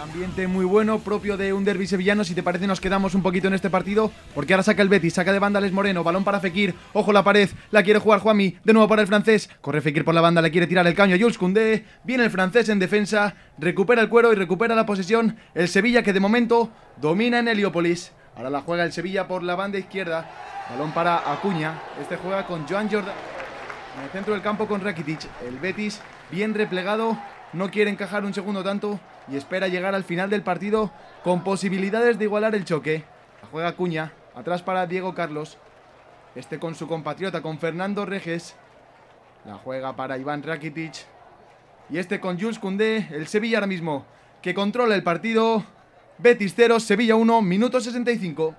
ambiente muy bueno, propio de un derby sevillano. Si te parece, nos quedamos un poquito en este partido, porque ahora saca el Betis, saca de banda Les Moreno, balón para Fekir, ojo la pared, la quiere jugar Juami, de nuevo para el francés, corre Fekir por la banda, le quiere tirar el caño a Jules viene el francés en defensa, recupera el cuero y recupera la posesión. El Sevilla que de momento domina en Heliópolis. Ahora la juega el Sevilla por la banda izquierda, balón para Acuña, este juega con Joan Jordan. En el centro del campo con Rakitic, el Betis bien replegado, no quiere encajar un segundo tanto y espera llegar al final del partido con posibilidades de igualar el choque. La juega Cuña, atrás para Diego Carlos. Este con su compatriota, con Fernando Reges. La juega para Iván Rakitic. Y este con Jules Koundé, el Sevilla ahora mismo, que controla el partido. Betis 0, Sevilla 1, minuto 65.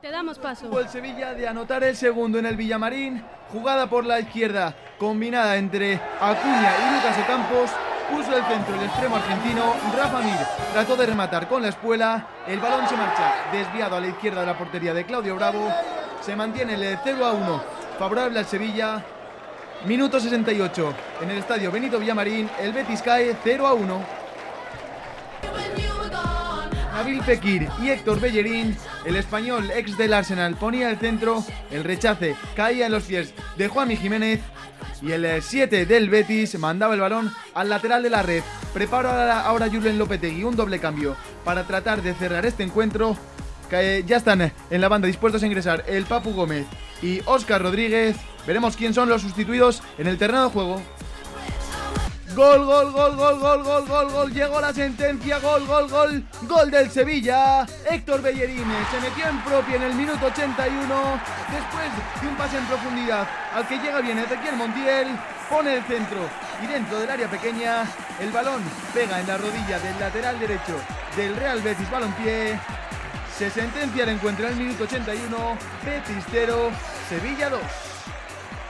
Te damos paso. El Sevilla de anotar el segundo en el Villamarín. Jugada por la izquierda, combinada entre Acuña y Lucas Ocampos. Puso el centro el extremo argentino. Rafa Mir trató de rematar con la espuela. El balón se marcha desviado a la izquierda de la portería de Claudio Bravo. Se mantiene el 0 a 1 favorable al Sevilla. Minuto 68 en el estadio Benito Villamarín. El Betis cae 0 a 1. Nabil Fekir y Héctor Bellerín, el español ex del Arsenal ponía el centro, el rechace caía en los pies de Juanmi Jiménez y el 7 del Betis mandaba el balón al lateral de la red. Prepara ahora Julen Lopetegui un doble cambio para tratar de cerrar este encuentro. Ya están en la banda dispuestos a ingresar el Papu Gómez y Óscar Rodríguez. Veremos quién son los sustituidos en el terreno de juego. Gol, gol, gol, gol, gol, gol, gol, gol. Llegó la sentencia. Gol, gol, gol. Gol del Sevilla. Héctor Bellerín se metió en propia en el minuto 81. Después de un pase en profundidad al que llega bien Ezequiel Montiel. Pone el centro y dentro del área pequeña el balón pega en la rodilla del lateral derecho del Real Betis Balompié. Se sentencia el encuentro en el minuto 81. Betis 0, Sevilla 2.